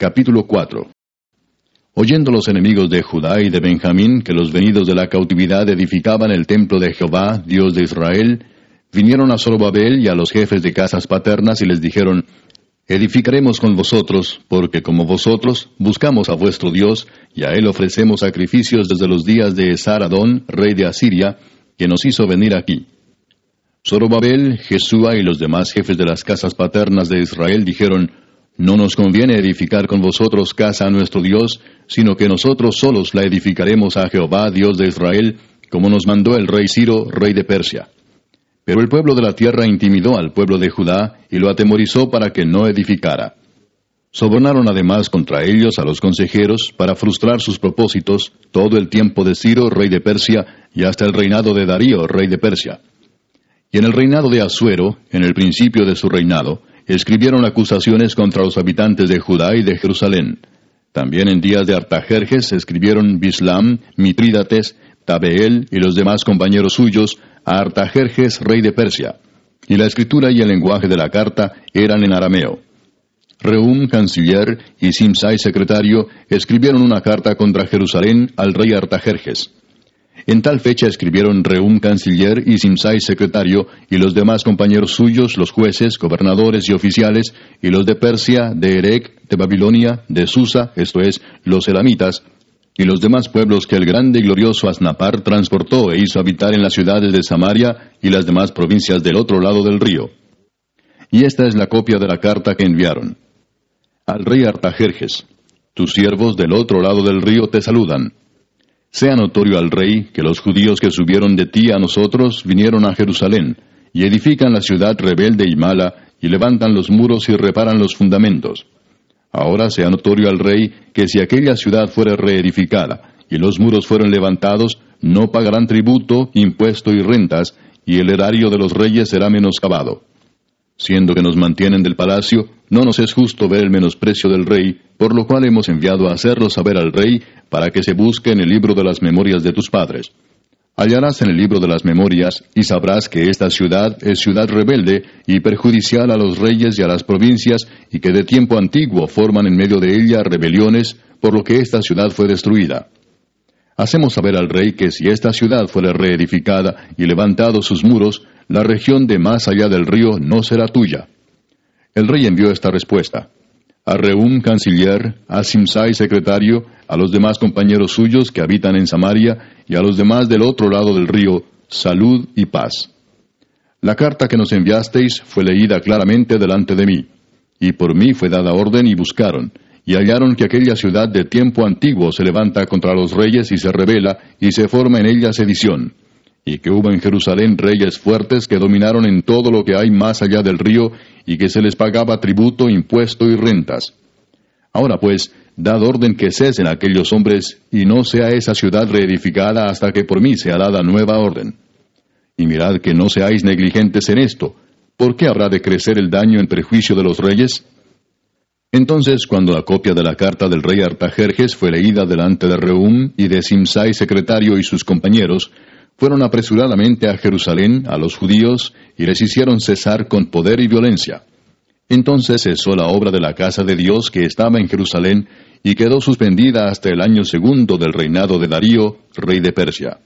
Capítulo 4 Oyendo los enemigos de Judá y de Benjamín que los venidos de la cautividad edificaban el templo de Jehová, Dios de Israel, vinieron a Zorobabel y a los jefes de casas paternas y les dijeron, Edificaremos con vosotros, porque como vosotros buscamos a vuestro Dios, y a él ofrecemos sacrificios desde los días de Esaradón, rey de Asiria, que nos hizo venir aquí. Zorobabel, Jesúa y los demás jefes de las casas paternas de Israel dijeron, No nos conviene edificar con vosotros casa a nuestro Dios, sino que nosotros solos la edificaremos a Jehová, Dios de Israel, como nos mandó el rey Ciro, rey de Persia. Pero el pueblo de la tierra intimidó al pueblo de Judá y lo atemorizó para que no edificara. Sobornaron además contra ellos a los consejeros para frustrar sus propósitos todo el tiempo de Ciro, rey de Persia, y hasta el reinado de Darío, rey de Persia. Y en el reinado de Asuero, en el principio de su reinado, escribieron acusaciones contra los habitantes de Judá y de Jerusalén. También en días de Artajerjes escribieron Bislam, Mitrídates, Tabeel y los demás compañeros suyos a Artajerjes, rey de Persia. Y la escritura y el lenguaje de la carta eran en arameo. Reum, canciller, y Simsai, secretario, escribieron una carta contra Jerusalén al rey Artajerjes. En tal fecha escribieron Reum canciller y Simsai secretario y los demás compañeros suyos, los jueces, gobernadores y oficiales, y los de Persia, de Erec, de Babilonia, de Susa, esto es, los elamitas, y los demás pueblos que el grande y glorioso Asnapar transportó e hizo habitar en las ciudades de Samaria y las demás provincias del otro lado del río. Y esta es la copia de la carta que enviaron. Al rey Artajerjes, tus siervos del otro lado del río te saludan. Sea notorio al rey que los judíos que subieron de ti a nosotros vinieron a Jerusalén, y edifican la ciudad rebelde y mala, y levantan los muros y reparan los fundamentos. Ahora sea notorio al rey que si aquella ciudad fuera reedificada, y los muros fueron levantados, no pagarán tributo, impuesto y rentas, y el erario de los reyes será menoscabado. Siendo que nos mantienen del palacio, no nos es justo ver el menosprecio del rey, por lo cual hemos enviado a hacerlo saber al rey, para que se busque en el libro de las memorias de tus padres. Hallarás en el libro de las memorias, y sabrás que esta ciudad es ciudad rebelde y perjudicial a los reyes y a las provincias, y que de tiempo antiguo forman en medio de ella rebeliones, por lo que esta ciudad fue destruida. Hacemos saber al rey que si esta ciudad fuera reedificada y levantados sus muros, la región de más allá del río no será tuya. El rey envió esta respuesta. A Reum, canciller, a Simsai, secretario, a los demás compañeros suyos que habitan en Samaria y a los demás del otro lado del río, salud y paz. La carta que nos enviasteis fue leída claramente delante de mí, y por mí fue dada orden y buscaron, y hallaron que aquella ciudad de tiempo antiguo se levanta contra los reyes y se revela, y se forma en ella sedición y que hubo en Jerusalén reyes fuertes que dominaron en todo lo que hay más allá del río, y que se les pagaba tributo, impuesto y rentas. Ahora pues, dad orden que cesen aquellos hombres, y no sea esa ciudad reedificada hasta que por mí sea dada nueva orden. Y mirad que no seáis negligentes en esto, ¿por qué habrá de crecer el daño en perjuicio de los reyes? Entonces, cuando la copia de la carta del rey Artajerjes fue leída delante de Reum y de Simsai secretario y sus compañeros, fueron apresuradamente a Jerusalén a los judíos y les hicieron cesar con poder y violencia. Entonces cesó la obra de la casa de Dios que estaba en Jerusalén y quedó suspendida hasta el año segundo del reinado de Darío, rey de Persia.